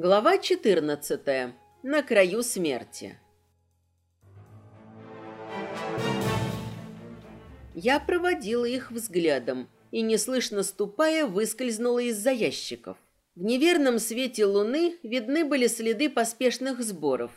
Глава 14. На краю смерти. Я проводила их взглядом и, неслышно ступая, выскользнула из-за ящиков. В неверном свете луны видны были следы поспешных сборов.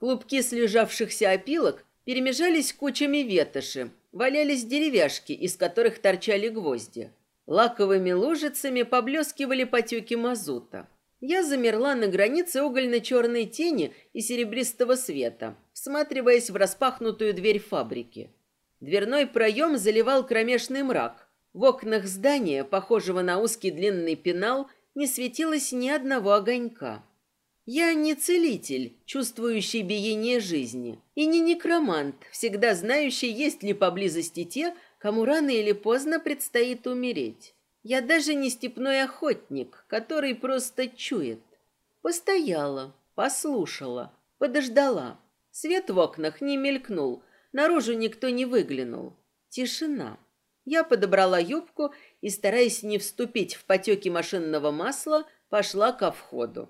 Клубки слежавшихся опилок перемежались кучами ветоши, валялись деревяшки, из которых торчали гвозди. Лаковыми лужицами поблескивали потеки мазута. Я замерла на границе угольно-черной тени и серебристого света, всматриваясь в распахнутую дверь фабрики. Дверной проем заливал кромешный мрак. В окнах здания, похожего на узкий длинный пенал, не светилось ни одного огонька. Я не целитель, чувствующий биение жизни, и не некромант, всегда знающий, есть ли поблизости те, кому рано или поздно предстоит умереть. Я даже не степной охотник, который просто чует. Постояла, послушала, подождала. Свет в окнах не мелькнул, наружу никто не выглянул. Тишина. Я подобрала юбку и, стараясь не вступить в потеки машинного масла, пошла ко входу.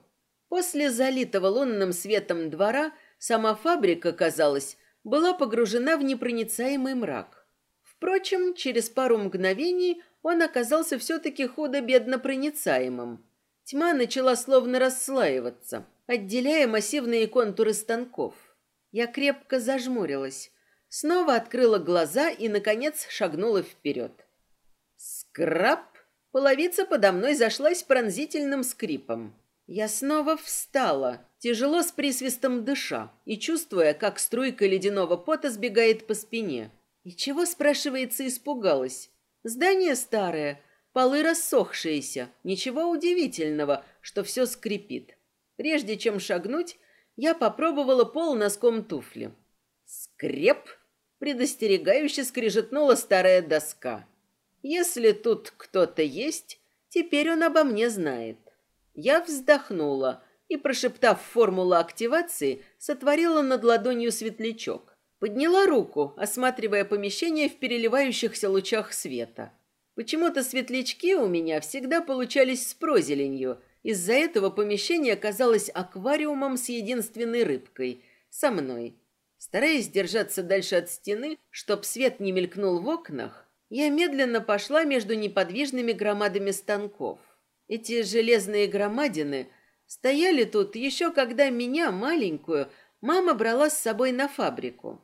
После залитого лунным светом двора сама фабрика, казалось, была погружена в непроницаемый мрак. Впрочем, через пару мгновений он оказался все-таки худо-бедно проницаемым. Тьма начала словно расслаиваться, отделяя массивные контуры станков. Я крепко зажмурилась, снова открыла глаза и, наконец, шагнула вперед. Скраб! Половица подо мной зашлась пронзительным скрипом. Я снова встала, тяжело с присвистом дыша и чувствуя, как струйка ледяного пота сбегает по спине. И чего, спрашивается, испугалась? Здание старое, полы рассохшиеся. Ничего удивительного, что все скрипит. Прежде чем шагнуть, я попробовала пол носком туфли. Скреп! Предостерегающе скрежетнула старая доска. Если тут кто-то есть, теперь он обо мне знает. Я вздохнула и, прошептав формулу активации, сотворила над ладонью светлячок. Подняла руку, осматривая помещение в переливающихся лучах света. Почему-то светлячки у меня всегда получались с прозеленью. Из-за этого помещение казалось аквариумом с единственной рыбкой – со мной. Стараясь держаться дальше от стены, чтоб свет не мелькнул в окнах, я медленно пошла между неподвижными громадами станков. Эти железные громадины стояли тут еще когда меня, маленькую, мама брала с собой на фабрику.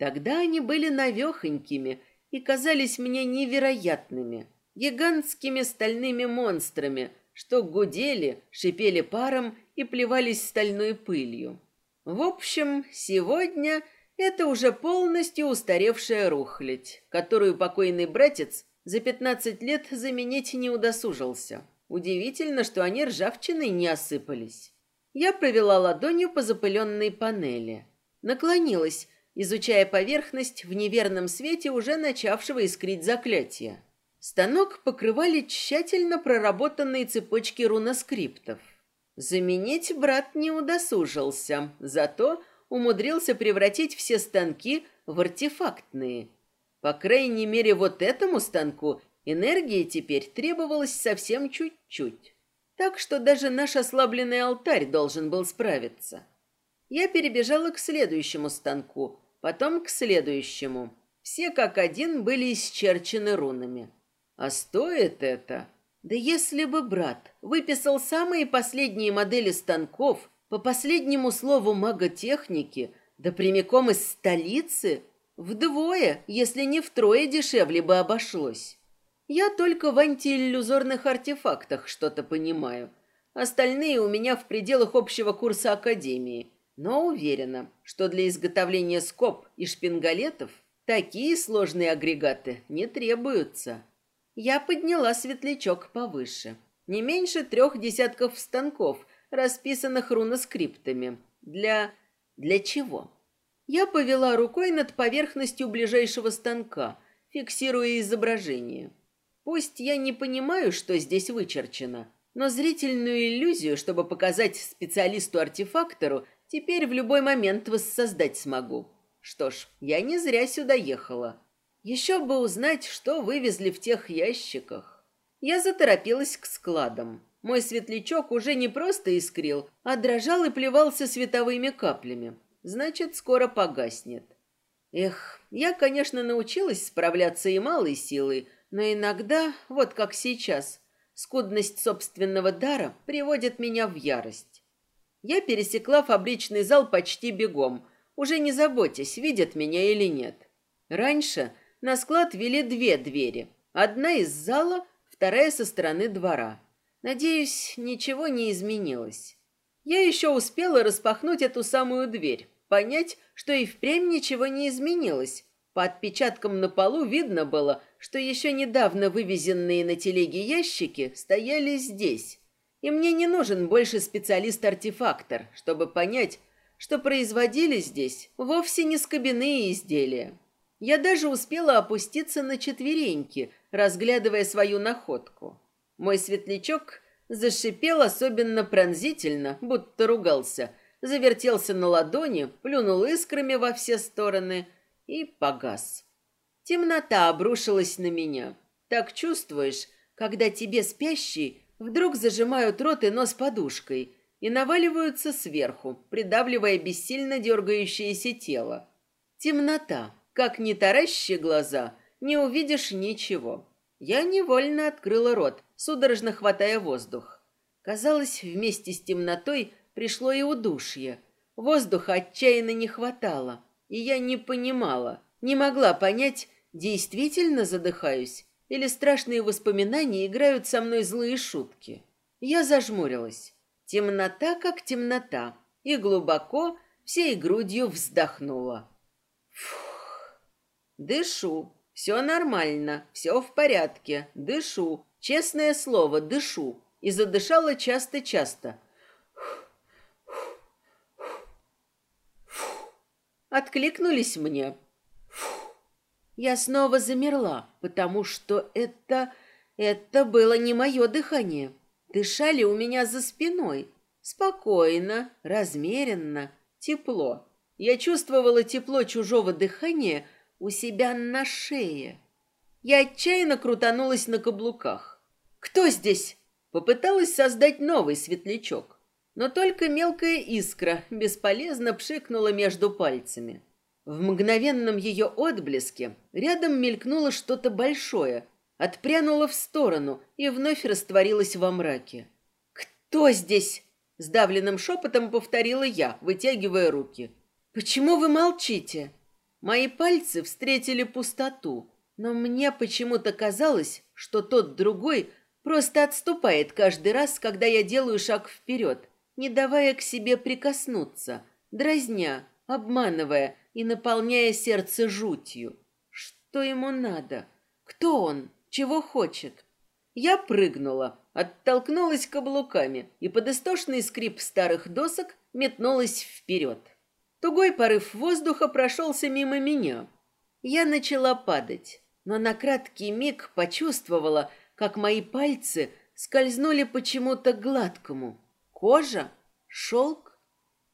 Тогда они были навехонькими и казались мне невероятными, гигантскими стальными монстрами, что гудели, шипели паром и плевались стальной пылью. В общем, сегодня это уже полностью устаревшая рухлядь, которую покойный братец за пятнадцать лет заменить не удосужился. Удивительно, что они ржавчиной не осыпались. Я провела ладонью по запыленной панели. Наклонилась, изучая поверхность в неверном свете уже начавшего искрить заклятия. Станок покрывали тщательно проработанные цепочки руноскриптов. Заменить брат не удосужился, зато умудрился превратить все станки в артефактные. По крайней мере, вот этому станку энергии теперь требовалось совсем чуть-чуть. Так что даже наш ослабленный алтарь должен был справиться. Я перебежала к следующему станку, потом к следующему. Все как один были исчерчены рунами. А стоит это? Да если бы брат выписал самые последние модели станков по последнему слову маготехники, да прямиком из столицы, вдвое, если не втрое дешевле бы обошлось. Я только в антииллюзорных артефактах что-то понимаю. Остальные у меня в пределах общего курса академии но уверена, что для изготовления скоб и шпингалетов такие сложные агрегаты не требуются. Я подняла светлячок повыше. Не меньше трех десятков станков, расписанных руноскриптами. Для... для чего? Я повела рукой над поверхностью ближайшего станка, фиксируя изображение. Пусть я не понимаю, что здесь вычерчено, но зрительную иллюзию, чтобы показать специалисту-артефактору, Теперь в любой момент воссоздать смогу. Что ж, я не зря сюда ехала. Еще бы узнать, что вывезли в тех ящиках. Я заторопилась к складам. Мой светлячок уже не просто искрил, а дрожал и плевался световыми каплями. Значит, скоро погаснет. Эх, я, конечно, научилась справляться и малой силой, но иногда, вот как сейчас, скудность собственного дара приводит меня в ярость. Я пересекла фабричный зал почти бегом, уже не заботясь, видят меня или нет. Раньше на склад вели две двери. Одна из зала, вторая со стороны двора. Надеюсь, ничего не изменилось. Я еще успела распахнуть эту самую дверь, понять, что и впрямь ничего не изменилось. По отпечаткам на полу видно было, что еще недавно вывезенные на телеге ящики стояли здесь. И мне не нужен больше специалист-артефактор, чтобы понять, что производили здесь вовсе не скобяные изделия. Я даже успела опуститься на четвереньки, разглядывая свою находку. Мой светлячок зашипел особенно пронзительно, будто ругался, завертелся на ладони, плюнул искрами во все стороны и погас. Темнота обрушилась на меня. Так чувствуешь, когда тебе спящий вдруг зажимают рот и нос подушкой и наваливаются сверху, придавливая бессильно дергающееся тело. Темнота. Как ни таращи глаза, не увидишь ничего. Я невольно открыла рот, судорожно хватая воздух. Казалось, вместе с темнотой пришло и удушье. Воздуха отчаянно не хватало, и я не понимала, не могла понять, действительно задыхаюсь или страшные воспоминания играют со мной злые шутки. Я зажмурилась. Темнота как темнота, и глубоко всей грудью вздохнула. Фух. Дышу. Все нормально, все в порядке. Дышу. Честное слово, дышу. И задышала часто-часто. Откликнулись мне. Я снова замерла, потому что это... Это было не мое дыхание. Дышали у меня за спиной. Спокойно, размеренно, тепло. Я чувствовала тепло чужого дыхания у себя на шее. Я отчаянно крутанулась на каблуках. «Кто здесь?» Попыталась создать новый светлячок. Но только мелкая искра бесполезно пшикнула между пальцами. В мгновенном ее отблеске рядом мелькнуло что-то большое, отпрянула в сторону и вновь растворилась во мраке. «Кто здесь?» – сдавленным шепотом повторила я, вытягивая руки. «Почему вы молчите?» Мои пальцы встретили пустоту, но мне почему-то казалось, что тот другой просто отступает каждый раз, когда я делаю шаг вперед, не давая к себе прикоснуться, дразня, обманывая и наполняя сердце жутью. Что ему надо? Кто он? Чего хочет? Я прыгнула, оттолкнулась каблуками и под истошный скрип старых досок метнулась вперед. Тугой порыв воздуха прошелся мимо меня. Я начала падать, но на краткий миг почувствовала, как мои пальцы скользнули почему-то гладкому. Кожа, шелк,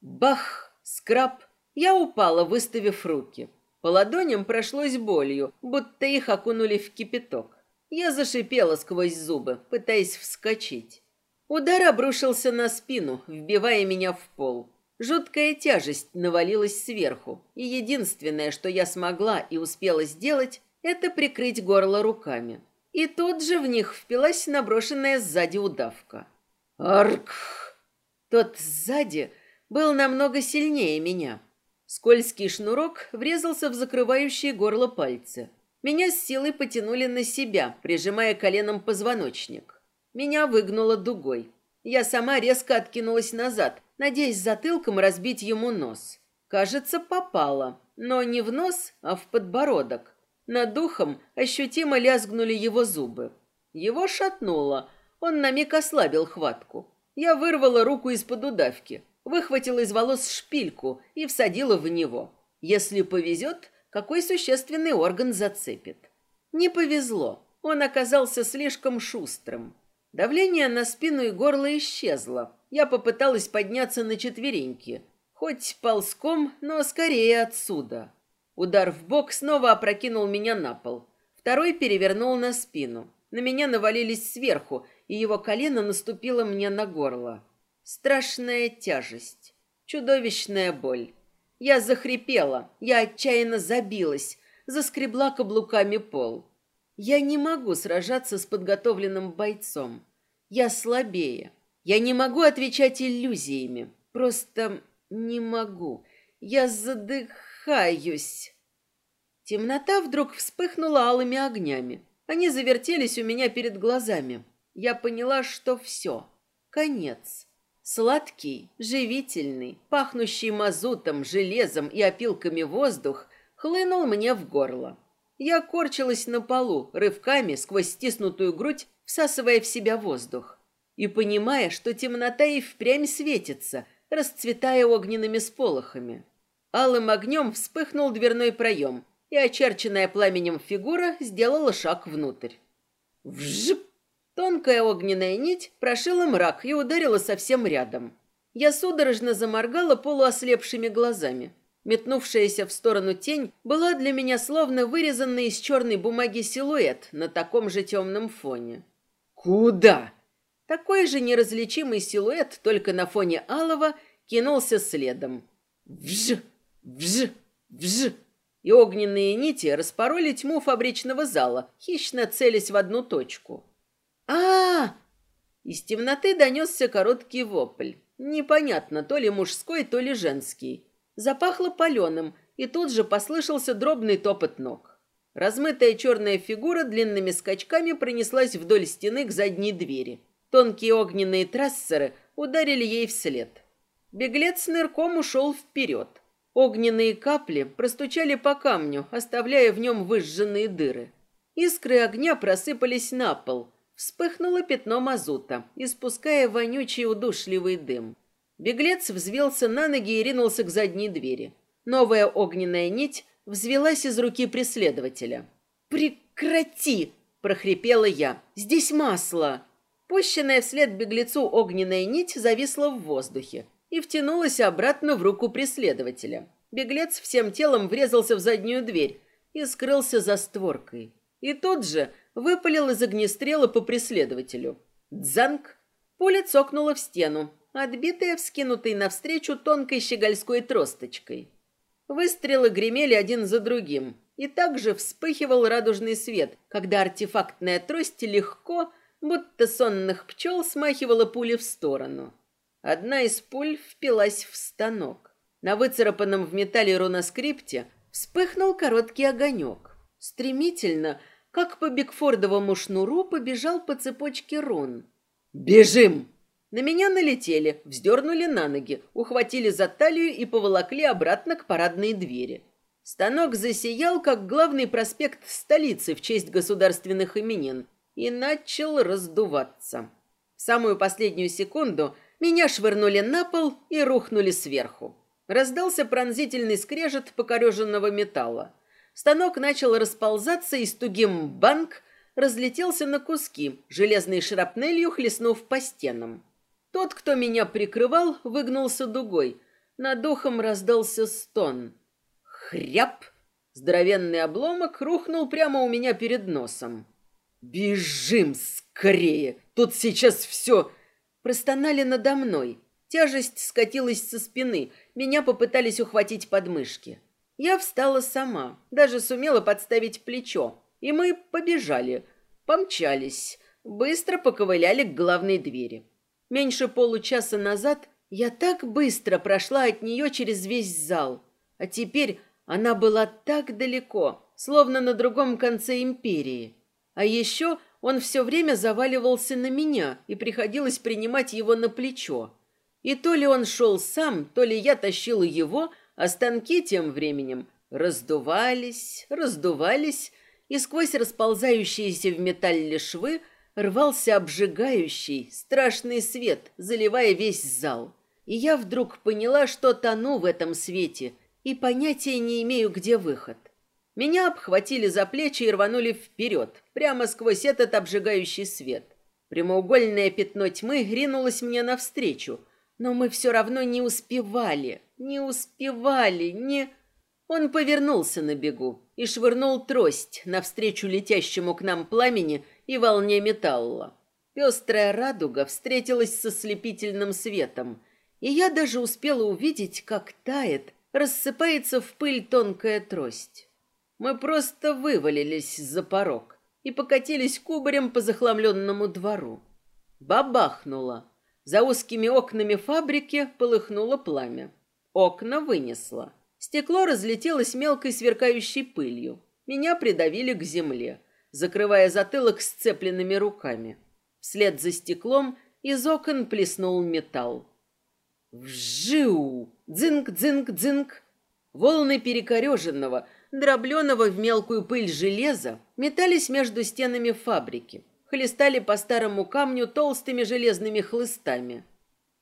бах, скраб. Я упала, выставив руки. По ладоням прошлось болью, будто их окунули в кипяток. Я зашипела сквозь зубы, пытаясь вскочить. Удар обрушился на спину, вбивая меня в пол. Жуткая тяжесть навалилась сверху, и единственное, что я смогла и успела сделать, это прикрыть горло руками. И тут же в них впилась наброшенная сзади удавка. Арк! Тот сзади был намного сильнее меня. Скользкий шнурок врезался в закрывающие горло пальцы. Меня с силой потянули на себя, прижимая коленом позвоночник. Меня выгнуло дугой. Я сама резко откинулась назад, надеясь затылком разбить ему нос. Кажется, попала, но не в нос, а в подбородок. Над духом ощутимо лязгнули его зубы. Его шатнуло. Он на миг ослабил хватку. Я вырвала руку из-под удавки, выхватила из волос шпильку и всадила в него. Если повезет, какой существенный орган зацепит. Не повезло, он оказался слишком шустрым. Давление на спину и горло исчезло. Я попыталась подняться на четвереньки. Хоть ползком, но скорее отсюда. Удар в бок снова опрокинул меня на пол. Второй перевернул на спину. На меня навалились сверху, и его колено наступило мне на горло. Страшная тяжесть, чудовищная боль. Я захрипела, я отчаянно забилась, заскребла каблуками пол. Я не могу сражаться с подготовленным бойцом. Я слабее. Я не могу отвечать иллюзиями. Просто не могу. Я задыхаюсь. Темнота вдруг вспыхнула алыми огнями. Они завертелись у меня перед глазами. Я поняла, что все. Конец. Сладкий, живительный, пахнущий мазутом, железом и опилками воздух хлынул мне в горло. Я корчилась на полу, рывками сквозь стиснутую грудь, всасывая в себя воздух. И понимая, что темнота и впрямь светится, расцветая огненными сполохами. Алым огнем вспыхнул дверной проем, и очерченная пламенем фигура сделала шаг внутрь. Вжип! Тонкая огненная нить прошила мрак и ударила совсем рядом. Я судорожно заморгала полуослепшими глазами. Метнувшаяся в сторону тень была для меня словно вырезанный из черной бумаги силуэт на таком же темном фоне. «Куда?» Такой же неразличимый силуэт, только на фоне алого, кинулся следом. Вж, вж, вж. И огненные нити распороли тьму фабричного зала, хищно целясь в одну точку а, Из темноты донесся короткий вопль. Непонятно, то ли мужской, то ли женский. Запахло паленым, и тут же послышался дробный топот ног. Размытая черная фигура длинными скачками пронеслась вдоль стены к задней двери. Тонкие огненные трассеры ударили ей вслед. Беглец нырком ушел вперед. Огненные капли простучали по камню, оставляя в нем выжженные дыры. Искры огня просыпались на пол, Вспыхнуло пятно мазута, испуская вонючий удушливый дым. Беглец взвелся на ноги и ринулся к задней двери. Новая огненная нить взвелась из руки преследователя. «Прекрати!» – прохрипела я. «Здесь масло!» Пущенная вслед беглецу огненная нить зависла в воздухе и втянулась обратно в руку преследователя. Беглец всем телом врезался в заднюю дверь и скрылся за створкой. И тут же выпалил из огнестрела по преследователю. Дзанг! Пуля цокнула в стену, отбитая вскинутой навстречу тонкой щегольской тросточкой. Выстрелы гремели один за другим, и также вспыхивал радужный свет, когда артефактная трость легко, будто сонных пчел, смахивала пули в сторону. Одна из пуль впилась в станок. На выцарапанном в металле руноскрипте вспыхнул короткий огонек. Стремительно, как по Бигфордовому шнуру побежал по цепочке рун. «Бежим!» На меня налетели, вздернули на ноги, ухватили за талию и поволокли обратно к парадной двери. Станок засиял, как главный проспект столицы в честь государственных именин, и начал раздуваться. В самую последнюю секунду меня швырнули на пол и рухнули сверху. Раздался пронзительный скрежет покореженного металла. Станок начал расползаться и с тугим банк разлетелся на куски, железной шрапнелью хлестнув по стенам. Тот, кто меня прикрывал, выгнулся дугой. Над духом раздался стон. Хряп! Здоровенный обломок рухнул прямо у меня перед носом. «Бежим скорее! Тут сейчас все...» Простонали надо мной. Тяжесть скатилась со спины. Меня попытались ухватить подмышки. Я встала сама, даже сумела подставить плечо, и мы побежали, помчались, быстро поковыляли к главной двери. Меньше получаса назад я так быстро прошла от нее через весь зал, а теперь она была так далеко, словно на другом конце империи. А еще он все время заваливался на меня, и приходилось принимать его на плечо. И то ли он шел сам, то ли я тащила его, а станки тем временем раздувались, раздувались, и сквозь расползающиеся в металле швы рвался обжигающий, страшный свет, заливая весь зал. И я вдруг поняла, что тону в этом свете и понятия не имею, где выход. Меня обхватили за плечи и рванули вперед, прямо сквозь этот обжигающий свет. Прямоугольное пятно тьмы ринулось мне навстречу, но мы все равно не успевали, не успевали, не... Он повернулся на бегу и швырнул трость навстречу летящему к нам пламени и волне металла. Пестрая радуга встретилась со слепительным светом, и я даже успела увидеть, как тает, рассыпается в пыль тонкая трость. Мы просто вывалились за порог и покатились кубарем по захламленному двору. Бабахнуло. За узкими окнами фабрики полыхнуло пламя. Окна вынесло. Стекло разлетелось мелкой сверкающей пылью. Меня придавили к земле, закрывая затылок сцепленными руками. Вслед за стеклом из окон плеснул металл. Вжиу! Дзинг-дзинг-дзинг! Волны перекореженного, дробленого в мелкую пыль железа метались между стенами фабрики, хлестали по старому камню толстыми железными хлыстами.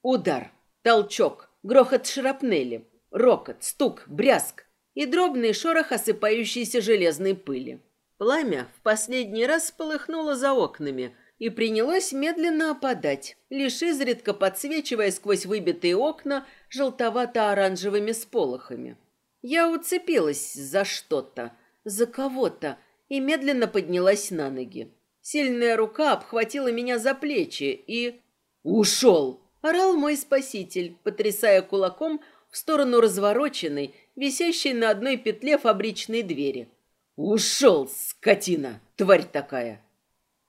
Удар, толчок, грохот шрапнели, рокот, стук, брязг и дробный шорох осыпающейся железной пыли. Пламя в последний раз полыхнуло за окнами и принялось медленно опадать, лишь изредка подсвечивая сквозь выбитые окна желтовато-оранжевыми сполохами. Я уцепилась за что-то, за кого-то и медленно поднялась на ноги. Сильная рука обхватила меня за плечи и... «Ушел!» — орал мой спаситель, потрясая кулаком в сторону развороченной, висящей на одной петле фабричной двери. «Ушел, скотина! Тварь такая!»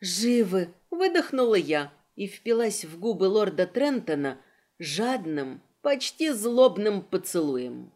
«Живы!» — выдохнула я и впилась в губы лорда Трентона жадным, почти злобным поцелуем.